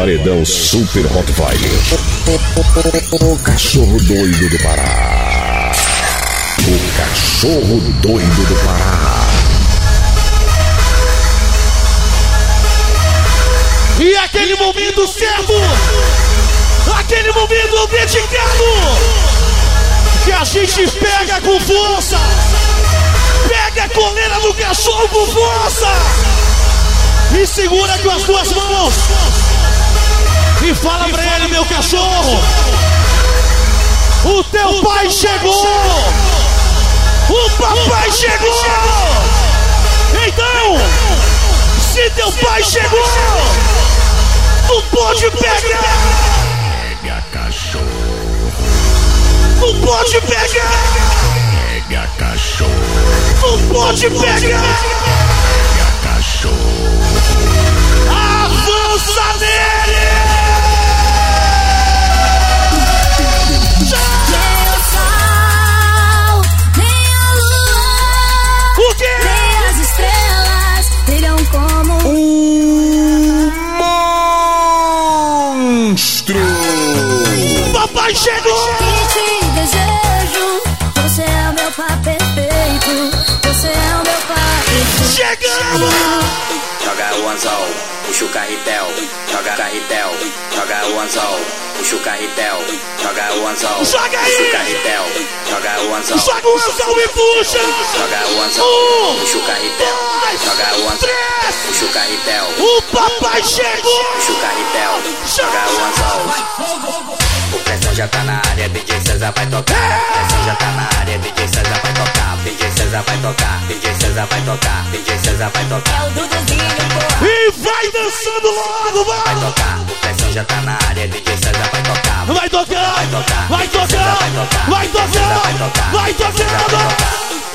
Paredão Super Rottweiler. O cachorro doido do Pará. O cachorro doido do Pará. E aquele momento certo, aquele momento dedicado, que a gente pega com força, pega a coleira do cachorro com força e segura com as duas mãos e fala pra ele, meu cachorro, o teu pai chegou, o papai chegou, então, se teu pai chegou, tu pode pegar, Pega cachorro. tu pode pegar, Pega cachorro. tu pode pegar, Pega cachorro. avança nele. Como Um monstro. Papai chegou. E te desejo. Você é o meu pai perfeito. Você é o meu pai perfeito. Chegamos. Joga o anzol, puxa o carretel, joga carretel, joga o anzol, puxa o carretel, joga o anzol, Joga aí. puxa o carretel, joga o anzol, Joga o anzol e puxa. joga o anzol, Um, puxa o carretel, dois, joga o anzol, três. puxa o carretel, O papai chegou. puxa o carretel, joga o anzol. O pressão já tá na área, DJ César vai tocar. O pressão já tá na área, DJ César vai tocar. DJ César vai tocar, DJ César vai tocar, DJ César vai tocar. É o Duduzinho, porra. E vai dançando logo, Vai vai. tocar, o pressão já tá na área, DJ César vai tocar. Vai tocar. Vai tocar, Vai tocar. vai tocar, Vai tocar. Vai tocar.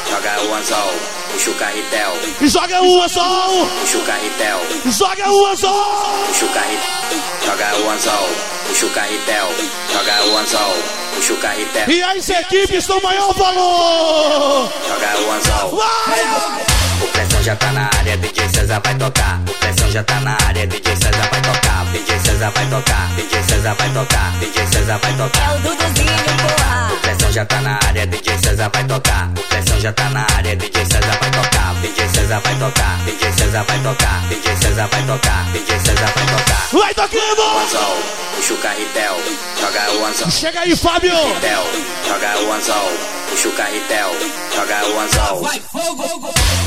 Joga o anzol, puxa o carretel, Joga o anzol. puxa o carretel, Joga o anzol. puxa o carretel. Joga o anzol, puxa o carretel, joga o anzol, puxa o carretel, E as equipes dão maior valor. joga o anzol. Vai. O pressão já tá na área, DJ César vai tocar. O pressão já tá na área, DJ César vai tocar. DJ César vai tocar, DJ César vai tocar, DJ César vai É tocar. o Duduzinho, porra. O pressão já tá na área, DJ César vai tocar. O pressão já tá na área, DJ César vai tocar. DJ César vai tocar, DJ César vai tocar, DJ César vai tocar, DJ César vai tocar. Vai O tocando. anzol, puxa o carretel, joga o anzol. Chega aí, Fábio. Carretel, joga o anzol, puxa o carretel, joga o anzol.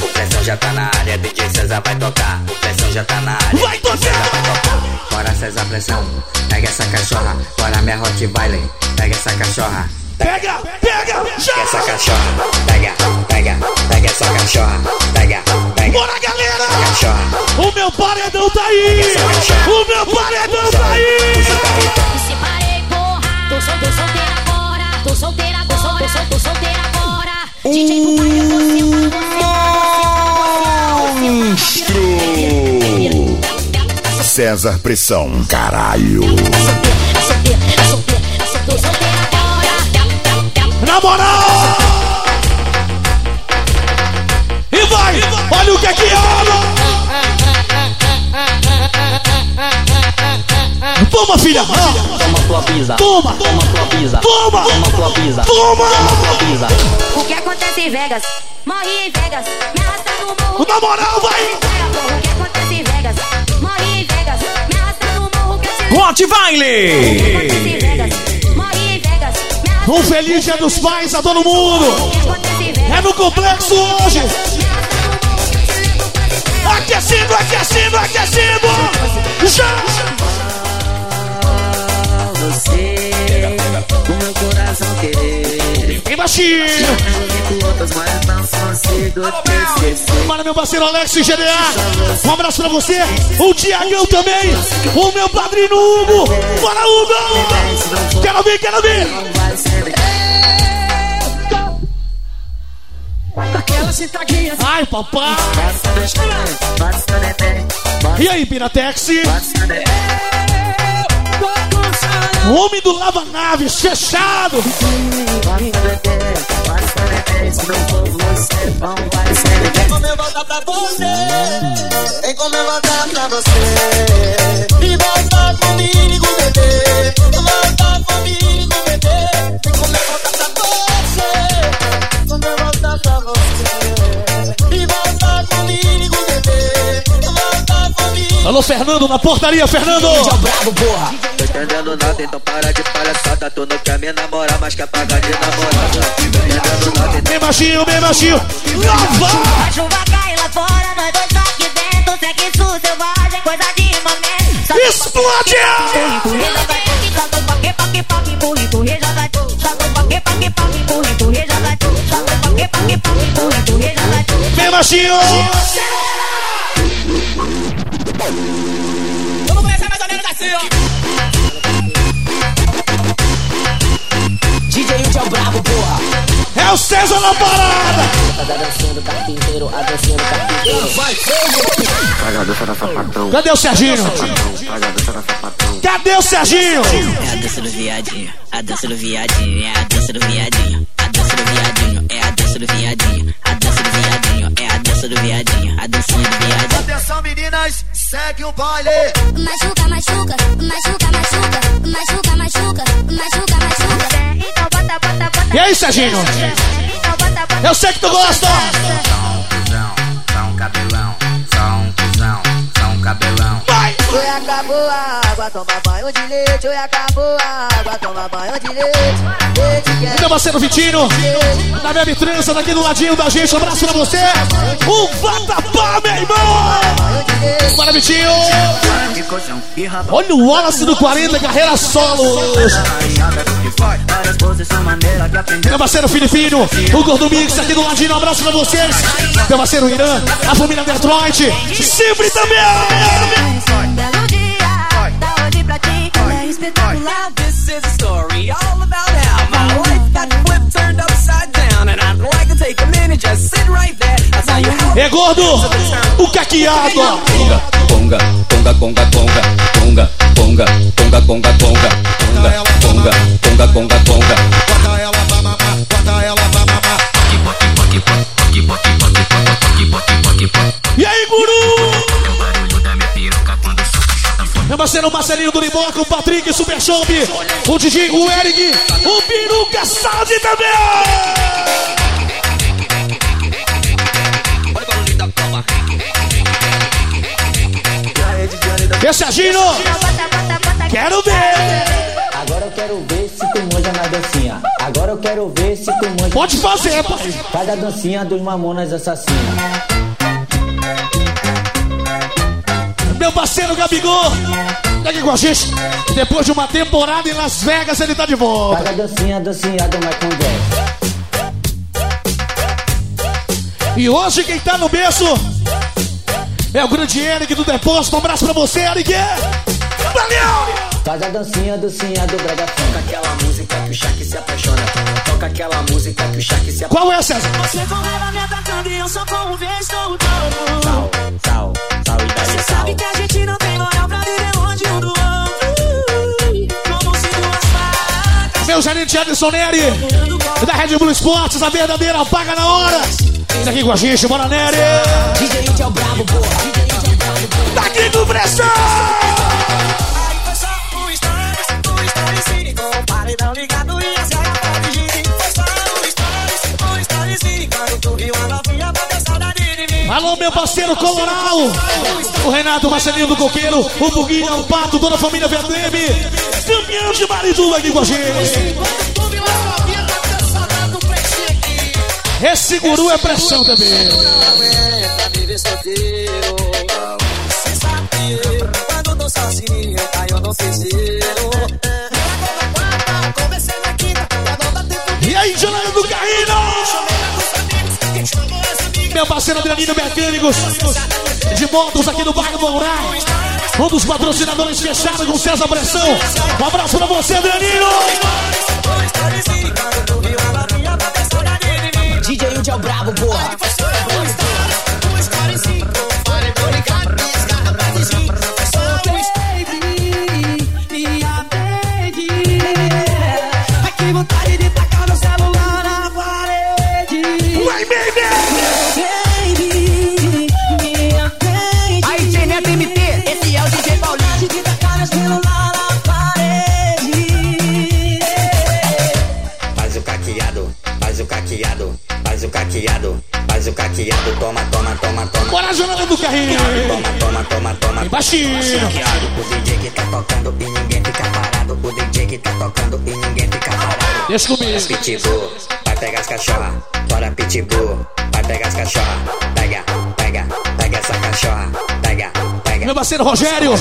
O pressão já tá na área, DJ César vai tocar. O pressão já tá na área, Vai DJ César vai tocar. Bora César pressão, pega essa cachorra, bora minha Rottweiler, pega essa cachorra. Pega, pega, Pega essa cachorra, pega, pega, pega essa cachorra, pega, pega, Bora, galera. cachorra, O meu paredão tá aí. O meu paredão tá aí. Me separei, porra. Tô, sol, tô solteira agora. Tô solteira agora. Tô, sol, tô solteira agora. DJ pai, eu vou sentar. César Pressão. Caralho. Na moral. E vai. Olha o que é que ama. Toma, filha. Toma tua pisa. Toma. Toma tua pisa. Toma. Toma tua pisa. Toma. Tua pisa. O que acontece em Vegas? Morri em Vegas. Me arrasta no morro. Na moral, vai. O que acontece em Vegas? Morri em Vegas. Me arrasta no morro. Me arrasta Um feliz dia dos pais a todo mundo. É no complexo hoje. Aquecendo, aquecendo, aquecendo. Já. Você, o meu coração querer. Vem baixinho. Com outras, mas não consigo te esquecer. Para meu parceiro Alex e GDA. Um abraço pra você. O Tiagão também. O meu padrinho Hugo. Bora, Hugo. Quero ver, quero ver. Ai, papai. Basta E aí, Piratex? Beber. Homem do Lava Naves, fechado. Ninguém. como eu voltar pra você. Tem como eu voltar pra você. Fernando na portaria, Fernando! Tô entendendo nada, então para de palhaçada. Tu não quer me namorar, mas quer pagar de namorada. Tô entendendo nada, então... Bem baixinho, bem baixinho! Nova! A chuva cai lá fora, nós dois tá aqui dentro. Segue isso, selvagem, coisa de momento. Explode! Bem baixinho! Vamos começar mais ou menos assim, ó. DJ Índio é o brabo, porra. É o César na parada. Faz a dancinha do carpinteiro, a dancinha do carpinteiro. Faz a dança da sapatão. Cadê o Serginho? Faz a dança da sapatão. Cadê o Serginho? É a dança do viadinho, a dança do viadinho, é a dança do viadinho, a dança do viadinho, é a dança do viadinho, a dança do viadinho, é a dança do viadinho, a dancinha do viadinho. Atenção, meninas, segue o baile. Machuca, machuca, machuca, machuca, machuca, machuca, machuca, machuca. Então bota, bota, bota. E aí, Serginho? Então bota, bota. Eu sei que tu gosta. Só um cuzão, só um cabelão, só um cuzão, só um cabelão. Vai! Oi, acabou a água, toma banho de leite. Oi, acabou a água, toma banho de leite. Meu parceiro Vitinho, na Bebe Trança, daqui do ladinho da gente. Um abraço pra você. Um vatapá, meu irmão. Bora, Vitinho. Olha o Wallace do 40, carreira solo. Meu parceiro Filipinho, o Gordo Mix aqui do ladinho. Um abraço pra vocês. Meu parceiro Irã, a família Detroit. Sempre também. Belo dia, dá hoje pra ti, é espetacular. This is a story all about how my life got flipped, turned upside down, and I'd like to take a minute, just sit right there. I'll tell you how. É gordo, o caqueado. ó. Conga, conga, conga, conga, conga, conga, conga, conga, conga, conga, conga, conga, conga, conga. Bota ela parceiro Marcelinho do Limboca, o Patrick, Super Shop, o Didi, o Eric, o Peruca Sound também. Esse é Gino, quero ver. Agora eu quero ver se tu manja na dancinha. Agora eu quero ver se tu manja. Pode fazer, pai. Faz a dancinha dos mamonas assassinas. Meu parceiro Gabigol, tá aqui com a gente. Depois de uma temporada em Las Vegas, ele tá de volta. Faz a dancinha, dancinha do Michael. E hoje quem tá no berço é o grande Eric do Depósito. Um abraço pra você, Eric. Valeu! Faz a dancinha, dancinha do Braga Funk. Aquela música que o Shaq se apaixona. Toca aquela música que o Shaq se apaixona. Qual é, César? Você com raiva me atacando e eu só com vez estou todo. Sal, sal, sal e dá sal. Sabe que a gente não tem moral pra viver longe um do outro. Como se duas facas. Meu gerente Adson Neri, da Red Bull Esportes, a verdadeira paga na hora. Tá aqui com a gente, bora Neri. DJ é o brabo, porra. Tá aqui com pressão. Paredão ligado e a saia pode girar. Foi só instante, instante cínico. Tu viu a novinha pra ter saudade de mim. Alô, meu parceiro Coloral. O Renato, o Marcelinho do Coqueiro, o Buguinho, o Pato, toda a família Verdeme. Campeão de Marituba aqui com a gente. Esse guru é pressão também. Pra viver solteiro. Cê sabe quando tô sozinho, eu no Meu parceiro Adrianino Mecânicos de motos aqui no bairro Mourá. Um dos patrocinadores fechados com César Pressão. Um abraço pra você, Adrianino. DJ Índio é o brabo, porra. Baixinho. O DJ que tá tocando e ninguém fica parado. O DJ que tá tocando e ninguém fica parado. Deixa comigo. Pitbull, vai pegar as cachorra. Bora Pitbull, vai pegar as cachorra. Pega, pega, pega essa cachorra. Pega, pega. Meu parceiro Rogério,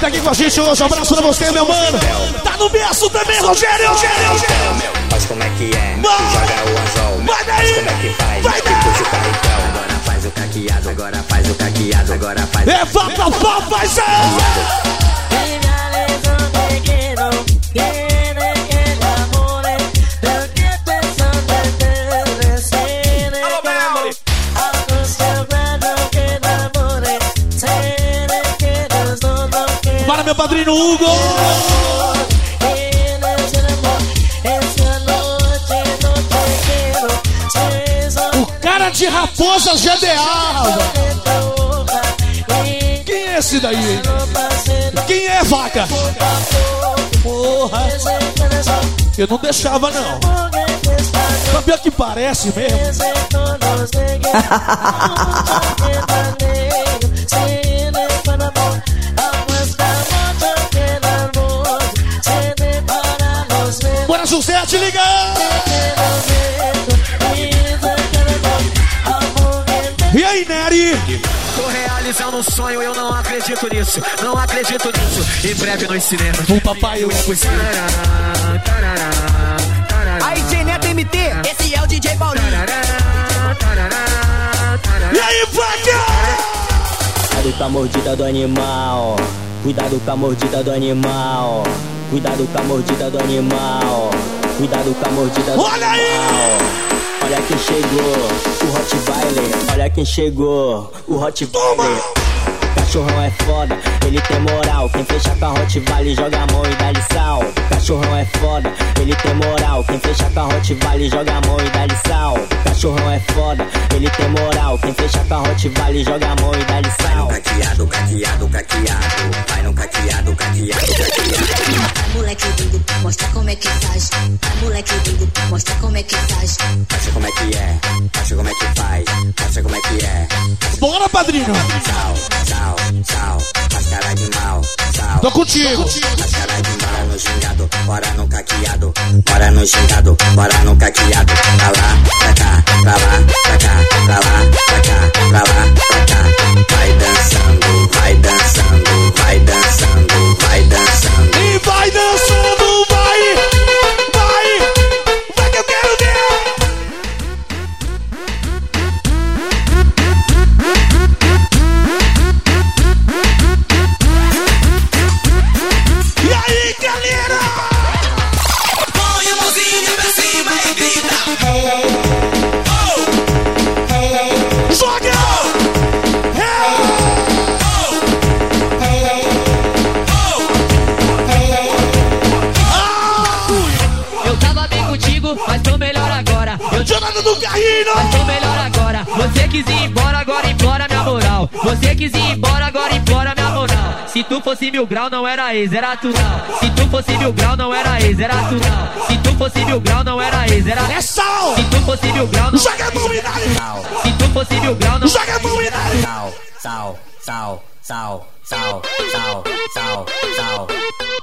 tá aqui com a gente hoje. Um abraço pra você, meu mano. Tá no berço também, Rogério. Rogério, Rogério. Faz como é que é, que joga o anzol. Vai daí! Faz como é que faz, Vai que daí! puxa o carretel. Agora faz o caqueado, agora faz o caqueado, agora faz É vatapá, paizão. Para meu padrinho Hugo. De raposa GDA. Quem é esse daí? hein? Quem é vaca? Porra. Eu não deixava, não. Mas pior que parece mesmo. Bora, José, te liga! Realizando um sonho, eu não acredito nisso. Não acredito nisso. Em breve nos cinemas. O papai, eu Aí, DJ Neto MT, esse é o DJ Paulinho. E aí, vaca? Cuidado com a mordida do animal. Cuidado com a mordida do animal. Cuidado com a mordida do animal. Cuidado com a mordida do Olha aí! animal. Olha quem chegou, o Rottweiler. Olha quem chegou, o Rottweiler. Cachorrão é foda, ele tem moral. Quem fecha com a Rottweiler joga a mão e dá lição. Cachorrão é foda, ele tem moral. Quem fecha com a Rottweiler joga a mão e dá lição. Cachorrão é foda, ele tem moral. Quem fecha com a Rottweiler joga a mão e dá lição. caqueado, caqueado, caqueado. Vai no caqueado, caqueado, caqueado. Vai, moleque lindo, mostra como é que faz. Vai, moleque lindo, mostra como é que faz. Mostra como é que é, mostra como é que faz. Mostra como é que é. Bora, padrinho! Sal, sal, sal. Faz cara de mal, sal. Tô contigo! Faz cara de mal no gingado. Bora no caqueado. Bora no gingado. Bora no caqueado. Pra lá, pra cá, pra lá, pra cá, pra lá, pra cá, pra lá, pra cá. Vai dançando, vai dançando, vai dançando, vai dançando. E vai dançando, agora. Eu Jonathan do Carrinho! mas tô melhor agora. Você quis ir embora, agora implora minha moral. Você quis ir embora, agora implora minha moral. Se tu fosse mil grau, não era ex, era tu não. Se tu fosse mil grau, não era ex, era tu não. Se tu fosse mil grau, não era ex, era É sal! Se tu fosse mil grau, não Joga a mão! Se tu fosse mil grau, não Joga a mão! Sal, sal, sal, sal, sal, sal, sal, sal.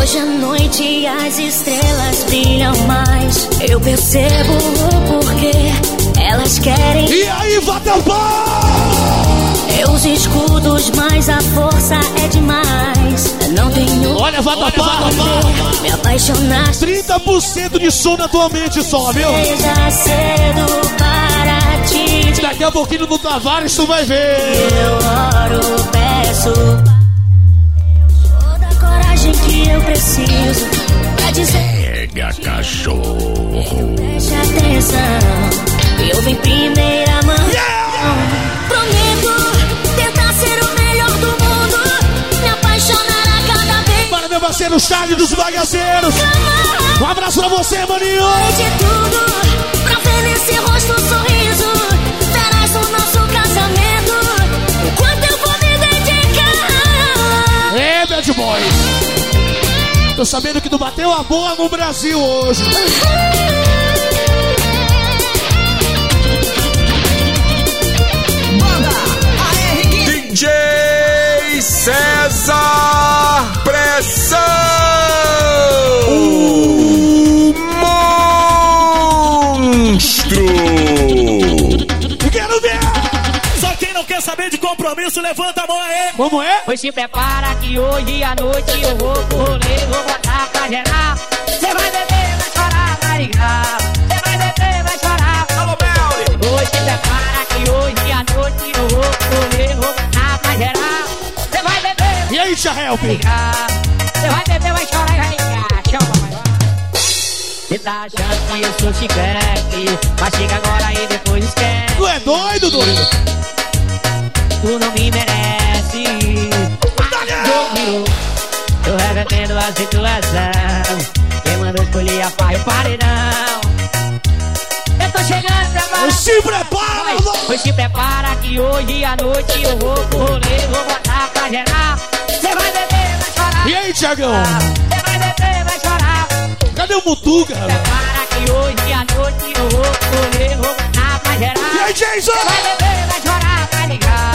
Hoje à noite as estrelas brilham mais. Eu percebo o porquê. Elas querem E aí, Vatapá! meus escudos, mas a força é demais. Não tenho Olha, Vatapá! me apaixonar. 30% de som na tua mente só, viu? Seja cedo para dizer. Daqui a pouquinho no Tavares tu vai ver. Eu oro, peço eu preciso pra dizer. Pega cachorro. Preste atenção, eu vim primeira mão. Prometo tentar ser o melhor do mundo, me apaixonar a cada vez. Para meu parceiro Charles dos Bagaceiros. Um abraço pra você, maninho. De tudo pra ver nesse rosto um sorriso. Verás o nosso casamento, o quanto eu vou me dedicar. É, bad boy. Tô sabendo que tu bateu a boa no Brasil hoje. Banda DJ César Pressão! O monstro! Quero ver! Quer saber de compromisso, levanta a mão aí. Como é? Pois se prepara que hoje à noite eu vou pro rolê, vou botar pra geral. Você vai beber, vai chorar, vai ligar. Você vai beber, vai chorar. Alô, Melly! Hoje se prepara que hoje à noite eu vou pro rolê, vou botar pra geral. Você vai beber, vai E aí, Tia Help? Você vai beber, vai chorar e vai ligar. Chama, vai. Você tá achando que eu sou chiclete, mas chega agora e depois esquece. Tu é doido, doido? Tu não me merece. Dominou. Tô revertendo a situação. Quem mandou escolher a e o paredão. Eu tô chegando pra baixo. Se prepara, mano! Pois se prepara que hoje à noite eu vou pro rolê, vou botar pra geral. Você vai beber, vai chorar. E aí, Tiagão? Você vai beber, vai chorar. Cadê o Mutuca? Prepara que hoje à noite eu vou pro rolê, vou botar pra geral. E aí, Jason? Você vai beber, vai chorar, ligar.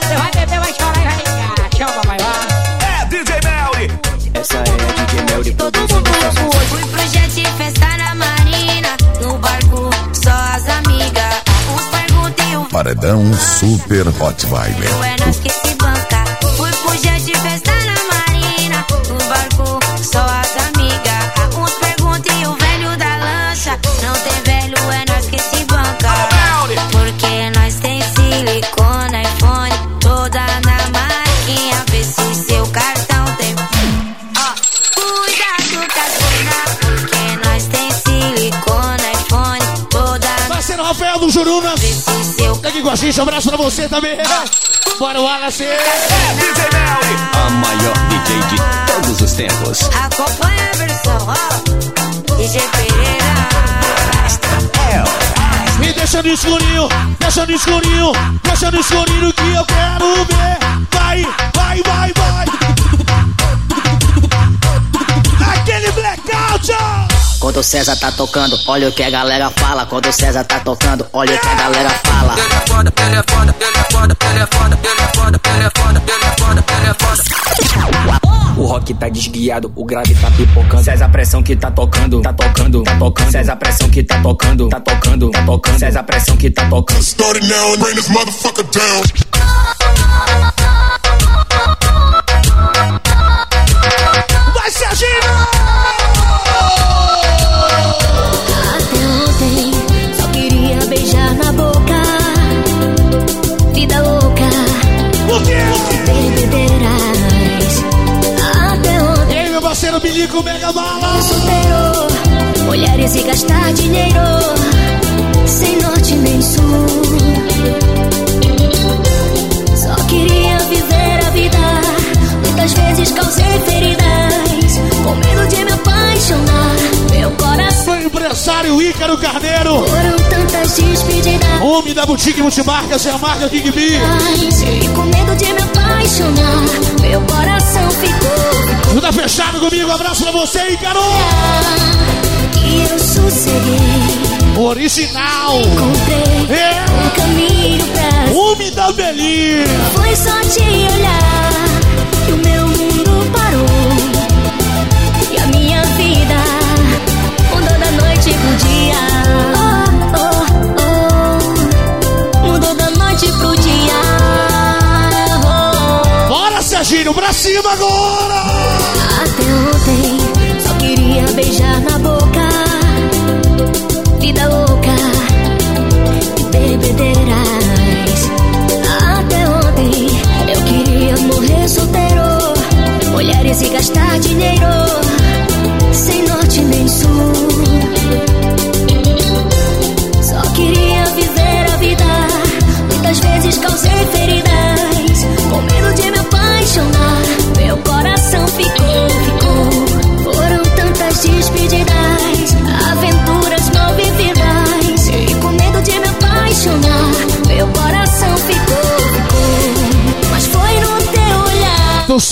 Você vai beber, vai chorar e vai ligar. Chama, vai lá. É DJ Melly! Essa é a DJ Mel de produção do sucesso. Fui pro jet festa na marina, no barco só as amigas. Uns perguntam e o Paredão Super Hot Vibe. Seu Tá aqui com a gente, um abraço pra você também. Bora, Wallace. É DJ Melly! A maior DJ de todos os tempos. Acompanha a versão, ó. DJ Pereira. Me deixa no escurinho, deixa no escurinho, deixa no escurinho que eu quero ver. Vai, vai, vai, vai. Aquele blackout. ó. Quando o César tá tocando, olha o que a galera fala. Quando o César tá tocando, olha o que a galera fala. O rock tá desguiado, o grave tá pipocando. César pressão que tá tocando, tá tocando, tá tocando. César pressão que tá tocando, tá tocando, tá tocando. César pressão que tá tocando. Start it now and bring this motherfucker down. Vai, Serginho. Bilico Mega Bala. solteiro, mulheres e gastar dinheiro. Sem norte nem sul. Só queria viver a vida. Muitas vezes causei feridas. Com medo de me apaixonar. Meu coração Foi o empresário Ícaro Carneiro. foram tantas despedidas. Homem da boutique multimarcas é a marca King B. E com medo de me apaixonar, meu coração ficou. Tu tá fechado comigo? Abraço pra você, Ícaro. E eu sosseguei, Original. encontrei É. um caminho pra. Homem da Belinha. Foi só te olhar que o meu mundo parou. E a minha vida mudou da noite pro dia. Oh, oh, oh. Mudou da noite pro dia. Oh. Bora, Serginho, pra cima agora. Beijar na boca. Vida louca e bebedeiras. Até ontem eu queria morrer solteiro. Mulheres e gastar dinheiro. Sem norte nem sul. Só queria viver a vida. Muitas vezes causei feridas. Com medo de me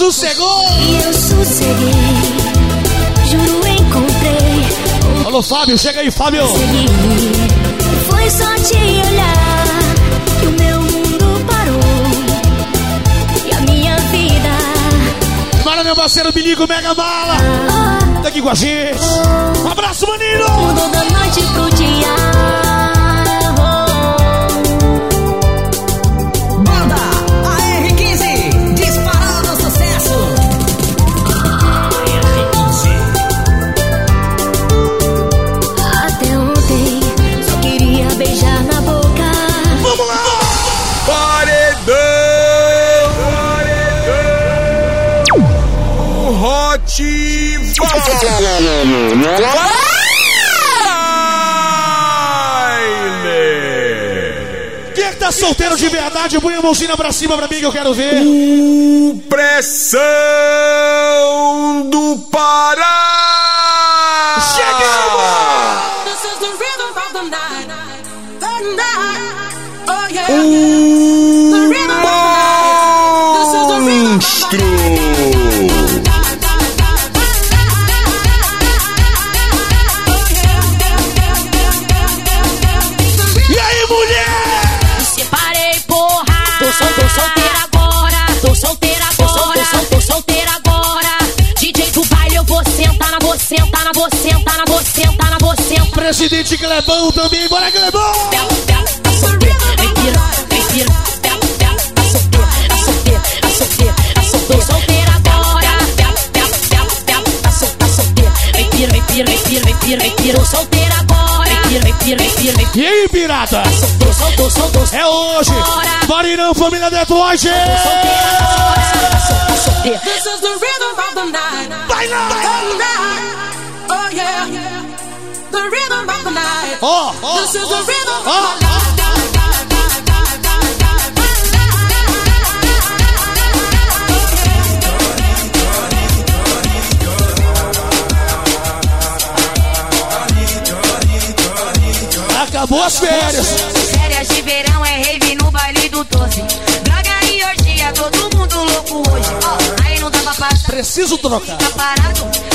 sossegou. E eu sosseguei. Juro, encontrei. Alô, Fábio, chega aí, Fábio. Foi só te olhar que o meu mundo parou. E a minha vida meu parceiro Bilico Mega Mala. Tá aqui com a gente. Um abraço, maninho! Mudou da noite pro dia. Quem é que tá solteiro de verdade? Põe a mãozinha pra cima pra mim que eu quero ver. O pressão solteira, tá solteira, tá solteira. Tô solteira agora. Tá tá solteira. Vem pira, vem pira, vem pira, vem pira, vem pira. Tô solteira agora. Vem pira, vem pira, vem pira, vem. E aí, pirata? Tô solteira, solteira. É hoje! Marinão, família Detroit! Tô solteira. This is the rhythm of the night. Vai lá! The night. Oh. The rhythm of the night. Ó, ó, This is the rhythm ó, of the night. Acabou as férias! Férias de verão é rave no baile do doce. Droga e orgia, todo mundo louco hoje. Ó, aí não dá pra passar. Preciso trocar. Tá parado?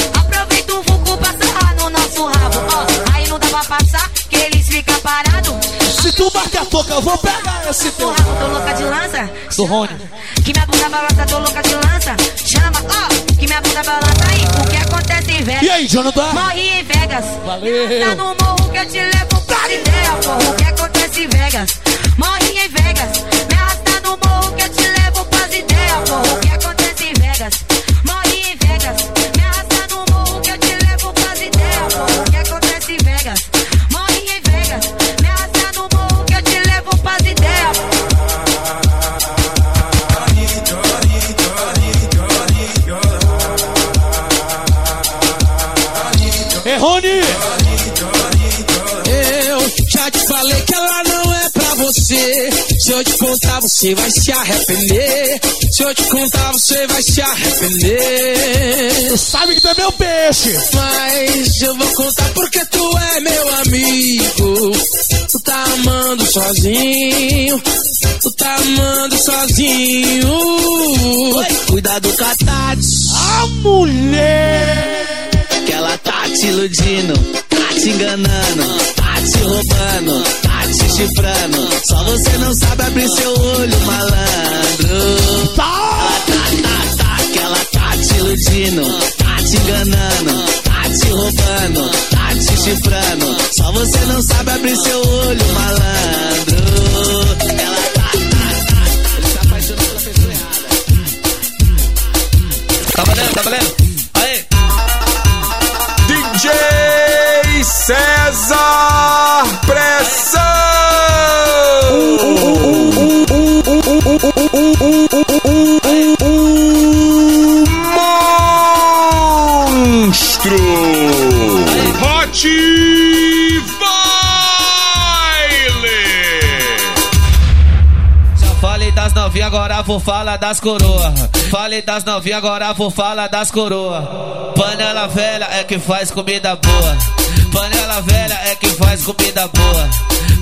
Pra passar, que eles ficam parados. Se tu marcar a toca, eu vou pegar esse teu. Porra, tô louca de lança. Do Rony. Que minha bunda balança, tô louca de lança. Chama, ó, que minha bunda balança aí. O que acontece em Vegas? E aí, Jonathan? Morri em Vegas. Valeu. Tá no morro que eu te levo pra ideia, porra. O que acontece em Vegas? Morri em Vegas. Contar, você vai se arrepender. Se eu te contar, você vai se arrepender. Sabe que tu é meu peixe! Mas eu vou contar porque tu é meu amigo. Tu tá amando sozinho. Tu tá amando sozinho. Cuidado com a Tati. A mulher! Que ela tá te iludindo, tá te enganando, tá te roubando, tá te chifrando. Só você não sabe abrir seu olho, malandro. Tá! Tá, tá, tá, que ela tá te iludindo, tá te enganando, tá te roubando, tá te chifrando. Só você não sabe abrir seu olho, malandro. Ela tá, tá, tá, ele se apaixonou pela pessoa errada. Tá valendo, tá valendo? César Pressão! Monstro! Hot Baile! Já falei das novinhas, agora vou falar das coroa. Falei das novinhas, agora vou falar das coroa. Panela velha é que faz comida boa. Panela velha é que faz comida boa.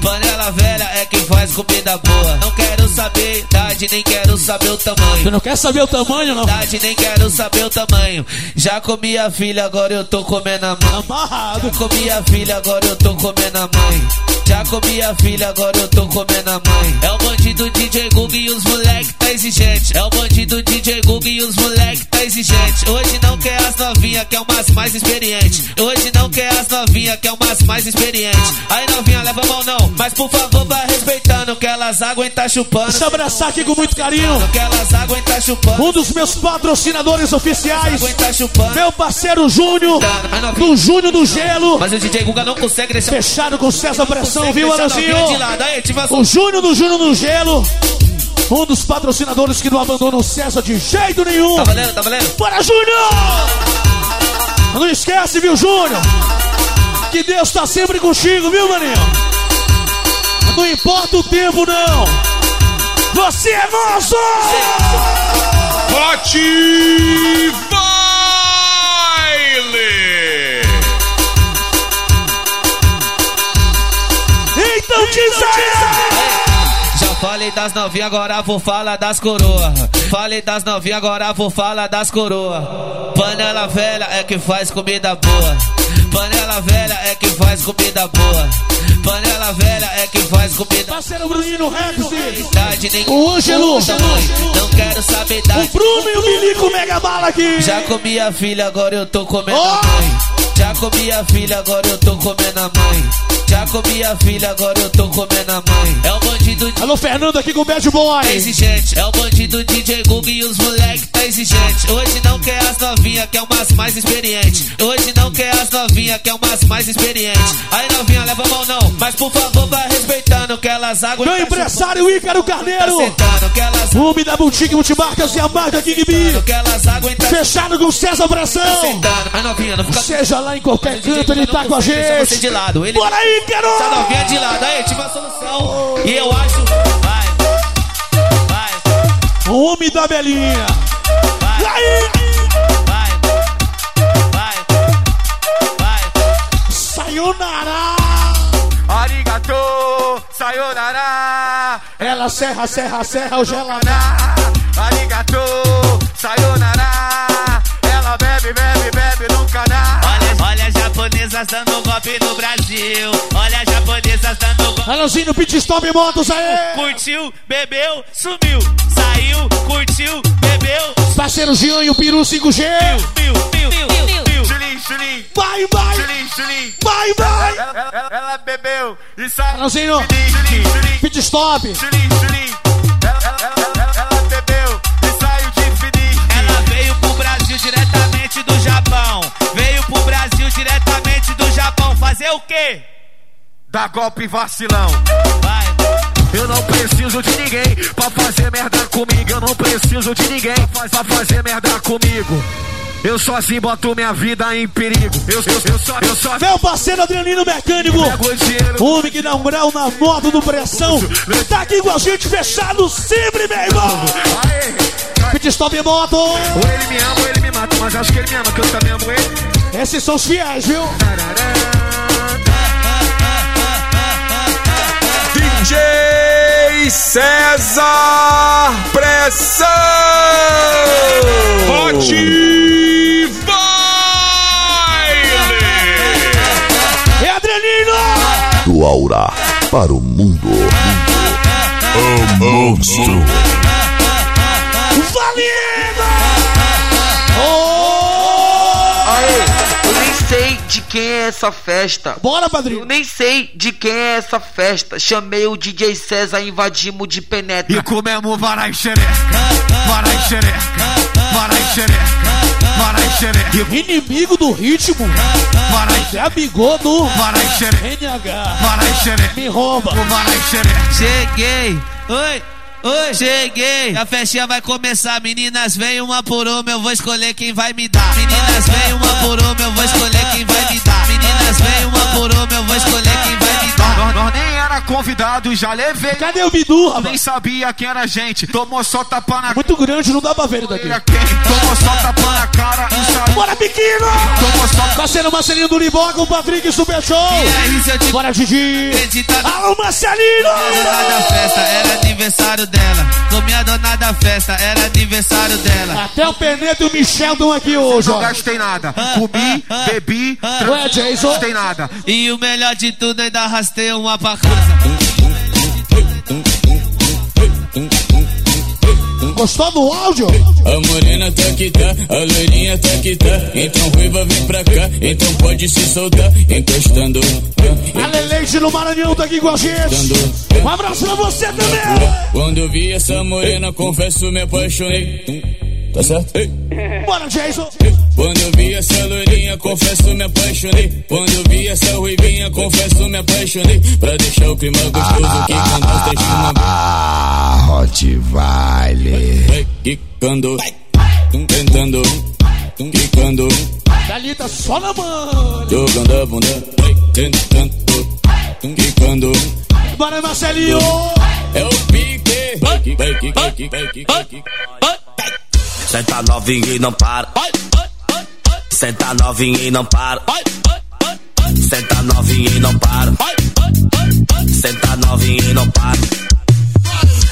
Panela velha é que faz comida boa. Não quero saber idade, nem quero saber o tamanho. Tu não quer saber o tamanho, não? Idade, nem quero saber o tamanho. Já comi a filha, agora eu tô comendo a mãe. Amarrado. Já comi a filha, agora eu tô comendo a mãe. Já comi a filha, agora eu tô comendo a mãe. É o bandido DJ Google e os moleque tá exigente. É o bandido DJ Google e os moleque tá exigente. Hoje não quer as novinha, quer umas mais experientes. Hoje não quer as novinha, quer umas mais experientes. Aí novinha, leva a mão não. Mas por favor, vai respeitando que elas aguentam chupando. Deixa eu abraçar aqui com muito carinho. Que elas aguentam chupando. Um dos meus patrocinadores oficiais. Meu parceiro Júnior. Do Júnior do Gelo. Mas o DJ Guga não consegue deixar. Fechado com César Pressão, viu, Aranzinho? tipo O Júnior do Júnior do Gelo. Um dos patrocinadores que não abandona o César de jeito nenhum. Tá valendo, tá valendo? Bora, Júnior! Não esquece, viu, Júnior? Que Deus tá sempre contigo, viu, maninho? Não importa o tempo, não. Você é nosso! Hot Baile! Então diz aí! Já falei das novinhas, agora vou falar das coroa. Falei das novinhas, agora vou falar das coroa. Panela velha é que faz comida boa. Panela velha é que faz comida boa. Panela velha é que faz comida Parceiro Bruninho Rex, nem o Ângelo. Não quero saber da o Bruno e o Milico Mega Bala aqui. Já comi a filha, agora eu tô comendo Oh! a mãe. Já comi a filha, agora eu tô comendo a mãe. Já comi a filha, agora eu tô comendo a mãe. É o bandido de Alô, Fernando aqui com o Bad Boy. exigente. É o bandido DJ Google e os moleque tá exigente. Hoje não quer as novinha, quer umas mais experientes. Hoje não quer as novinha, quer umas mais experientes. Aí novinha, leva a mão não. Mas por favor, vai respeitando que elas aguentam. Meu empresário Ícaro Carneiro. Tá Rume da Boutique Multimarcas e a marca King B. aguentam. Fechado com César não fica Seja lá em qualquer canto, ele tá com a gente. de lado. Ele Bora aí, Ícaro! Essa novinha de lado. Aí, tive uma solução. E eu acho. Vai. Vai. Homem da Belinha. Vai. E aí? Vai. Vai. Vai. Sayonara. Arigato, sayonara, Ela serra, serra, serra, o gelado. arigato, sayonara. Ela bebe, bebe, bebe, nunca dá. Japonesas dando golpe no Brasil. Olha as japonesas dando golpe. Alanzinho, Pit Stop Motos aí. Curtiu, bebeu, sumiu. Saiu, curtiu, bebeu, Parceiro Jean e o Peru 5G. piu, piu, piu, piu, piu. Chulim, Vai, vai, chulim. vai, vai. Ela, ela- ela- ela bebeu e saiu. Alanzinho, Pit Stop. ela- ela bebeu e saiu de fininho. Ela veio pro Brasil diretamente do Japão. Veio pro Brasil diretamente do Japão. Fazer o quê? Dá golpe vacilão. Vai. Eu não preciso de ninguém pra fazer merda comigo. Eu não preciso de ninguém pra fazer merda comigo. Eu sozinho boto minha vida em perigo. Eu, eu, eu só, eu só Meu parceiro Adrianino Mecânico. Homem que dá um grau na moto do pressão. Tá aqui com a gente fechado sempre, meu irmão. Aê, Pit Stop Moto. ou ele me ama ou ele me mata, mas acho que ele me ama, que eu também amo ele. Esses são os fiéis, viu? DJ César Pressão! Hot Baile! É. Do aura para o mundo. O monstro. Valendo. Sei de quem é essa festa. Bora, Eu padrinho. nem sei de quem é essa festa. Chamei o DJ César, invadimos de penetra. E comemos varai xereca, varai xereca, varai xereca, varai xereca, Inimigo do ritmo. varai É bigodo. varai xereca, NH. varai xereca, Me rouba. varai xereca. Cheguei. Oi. Oi, cheguei. A festinha vai começar. Meninas, vem uma por uma, eu vou escolher quem vai me dar. Meninas, vem uma por uma, eu vou escolher quem vai me dar. Meninas, vem uma por uma, eu vou escolher quem vai me dar. Convidado, já levei. Cadê o Bidu, rapaz? Nem sabia quem era a gente. Tomou só tapa na Muito grande, não dá pra ver daqui. Tomou só tapa na cara e saiu. Bora, pequeno! Tomou só Parceiro Marcelinho do Liboca, o Patrick Super Show. Aí, se eu te Bora, Didi. acreditar Alô, Marcelinho! dona da festa, era aniversário dela. Comi a dona da festa, era aniversário dela. Até o Penedo e o Michel estão aqui hoje, Não gastei nada. Comi, bebi, Ué, Jason. não gastei nada. E o melhor de tudo, ainda arrastei uma pra casa. Gostou do áudio? A morena tá que tá, a loirinha tá que tá. Então ruiva vem pra cá, então pode se soltar. Encostando. A Leleite no Maranhão tá aqui com a gente. Um abraço pra você também. Quando eu vi essa morena, confesso, me apaixonei. Tá certo? Ei. Bora, Jason. Quando eu vi essa loirinha, confesso, me apaixonei. Quando eu vi essa ruivinha, confesso, me apaixonei. Pra deixar o clima gostoso que quando nós tá chamando. Ah, Rottweiler. Vai quicando, tentando, quicando, Thalita só na mão. jogando a bunda. Vai tentando, quicando. Bora, Marcelinho. É o pique. Vai vai vai vai vai. Senta novinho e não para. Senta novinho e não para. Senta novinho e não para. Senta novinho e não para.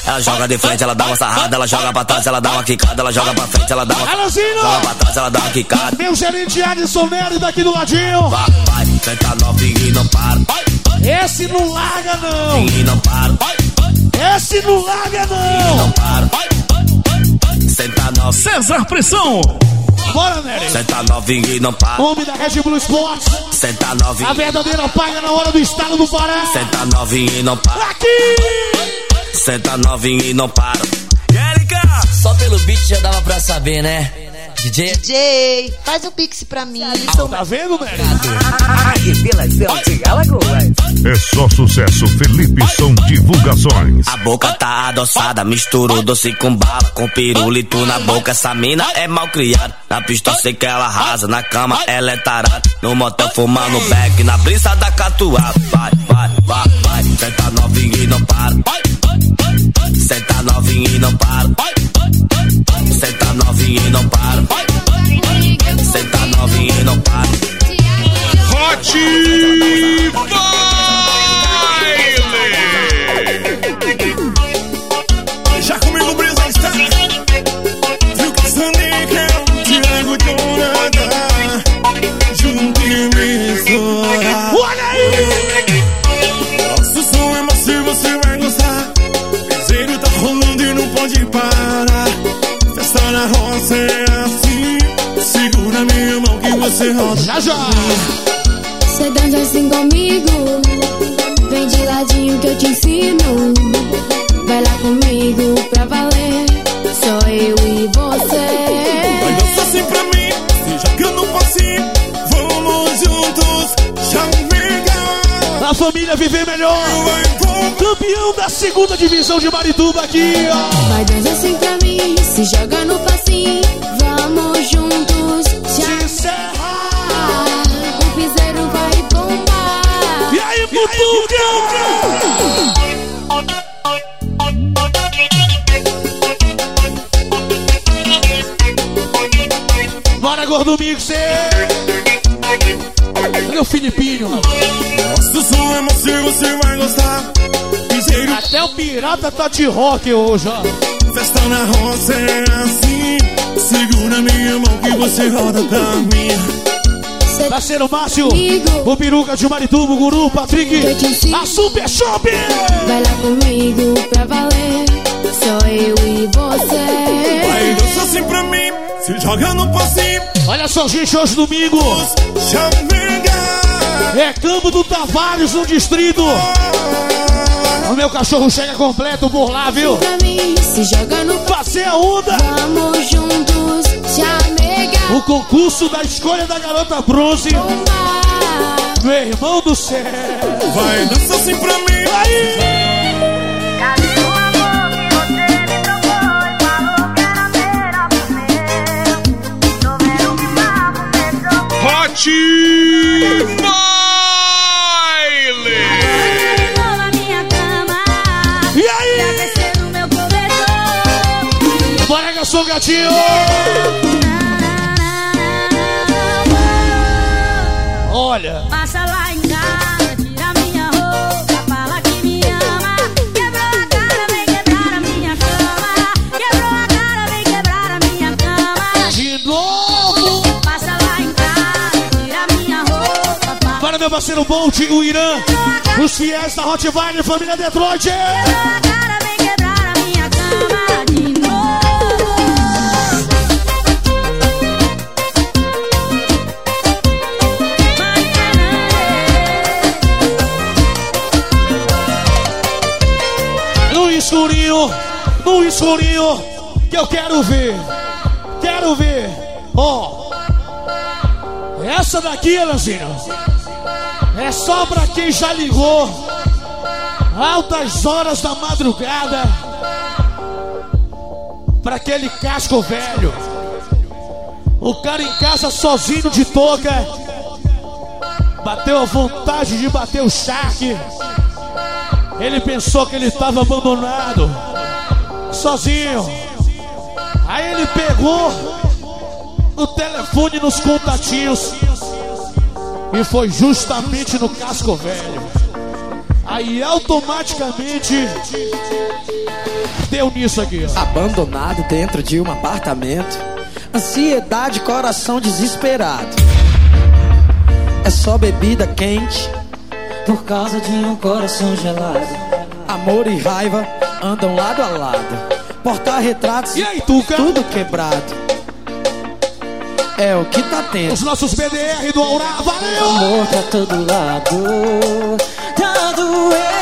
Ela joga de frente, ela dá uma sarrada, ela joga pra trás, ela dá uma quicada, ela joga pra frente, ela dá uma Alazinho! joga pra trás, ela dá uma quicada. Meu gerente Adson Nery daqui do ladinho. Vai, vai, senta novinho e não para. Esse não larga, não. E não para. Esse não larga, Não não. para. Senta novinho. César Pressão. Bora, Nery. Senta novinho e não para. Homem da Red Bull Sports. Senta A novinho. verdadeira paga na hora do estado do Pará. Senta novinho e não para. Aqui! Senta novinho e não para. Só pelo beat já dava pra saber, né? DJ DJ, faz um pix pra mim. Tá vendo, Nery? Revelação de Alagoas. É só sucesso. Felipe são divulgações. A boca tá adoçada, misturou doce com bala, com pirulito na boca. Essa mina é mal criada. Na pista sei que ela arrasa, na cama ela é tarada. No motel fumando beck, na brisa da catuaba. Vai, vai, vai, vai. Senta novinho e não para. Senta novinho e não para. Hot Viver melhor. Campeão da segunda divisão de Marituba aqui, ó. Vai dançar assim pra mim Se joga no passinho Vamos juntos Se Ah, O piseiro vai bombar E aí, Mutuca? Bora, Gordo Mix! Olha o Filipinho. Nosso som é macio, você vai gostar. Piseiro Até o pirata tá de rock hoje, ó. Festa na roça é assim. Segura minha mão que você roda pra mim. Parceiro Márcio, o Peruca de Marituba, o Guru, Patrick, a Super Shop! Vai lá comigo pra valer. Só eu e você. Vai dança assim pra mim. Se joga no passinho Olha só, gente, hoje domingo. Chamegar é Campo do Tavares no distrito. O meu cachorro chega completo por lá, viu? Pra mim, se joga no Passei a onda. Vamos juntos O concurso da escolha da garota bronze. Meu irmão do céu. Vai dança assim pra mim Aí! Hot gatinho! Olha, Passa lá em casa, tira minha roupa, fala que me ama. Quebrou a cara, vem quebrar a minha cama. Quebrou a cara, vem quebrar a minha cama. de novo! Passa lá em casa, tira minha roupa, fala Para meu parceiro Bolt, o Irã, os fiéis da Rottweiler, família Detroit! a cara, escurinho que eu quero ver. Quero ver. Ó. essa daqui, Elanzinho. É só pra quem já ligou. Altas horas da madrugada. Pra aquele casco velho. O cara em casa sozinho de touca. Bateu a vontade de bater o charque. Ele pensou que ele estava abandonado. Sozinho. Aí ele pegou o telefone nos contatinhos. E foi justamente no casco velho. Aí automaticamente deu nisso aqui. Abandonado dentro de um apartamento. Ansiedade, coração desesperado. É só bebida quente. Por causa de um coração gelado. Amor e raiva andam lado a lado. Porta-retratos, E aí, Tuca? tudo quebrado. É o que tá tendo. Os nossos BDR do Aurá, valeu! Amor pra todo lado. Tá doendo.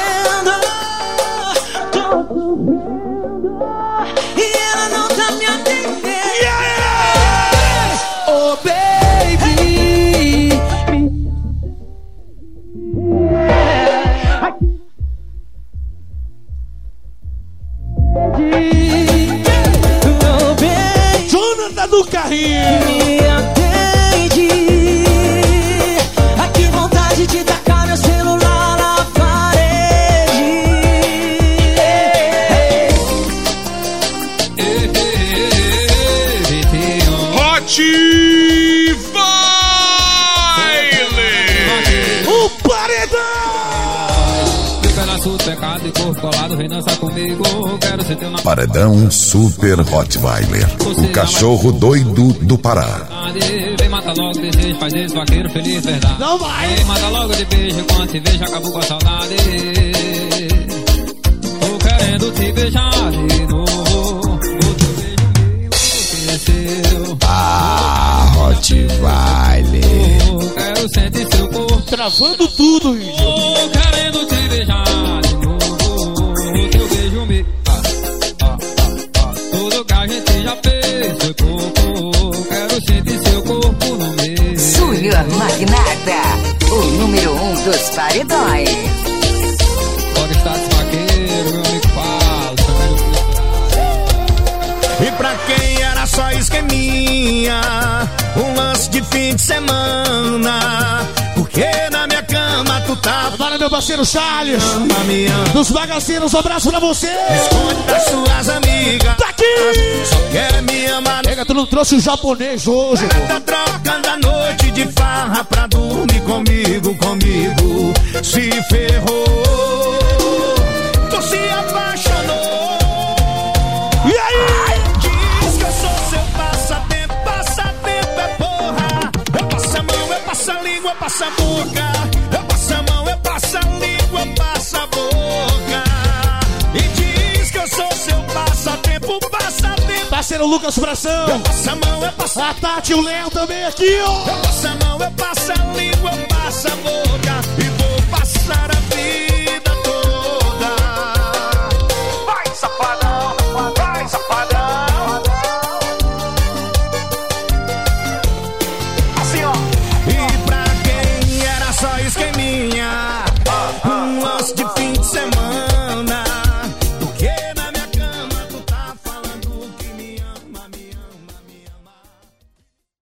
Paredão Super Rottweiler. O cachorro doido do Pará. Vem matar logo desejo, faz esse vaqueiro feliz, verdade. Não vai! Vem mata logo de beijo, quando te vejo acabou com a saudade. Tô querendo te beijar de novo. O teu beijo me enlouqueceu. Ah, Rottweiler. Quero sentir seu corpo. Travando tudo, índio. Tô querendo foi pouco. Quero sentir seu corpo no meu. Júnior Magnata, o número um dos paredões. Pode estar vaqueiro, meu amigo Paulo. E pra quem era só esqueminha, um lance de fim de semana. Porque na minha cama tu tá. Agora, meu parceiro Charles. Ama. Dos bagaceiros, um abraço pra você. Esconde das suas amigas. Só quer me amar. Pega, tu não trouxe o japonês hoje, pô. Tá trocando a noite de farra pra dormir comigo, comigo. Se ferrou. Parceiro Lucas Bração. Eu passo a mão, eu passo A Tati e o Léo também aqui, ó. Eu passo a mão, eu passo a língua, eu passo a boca. E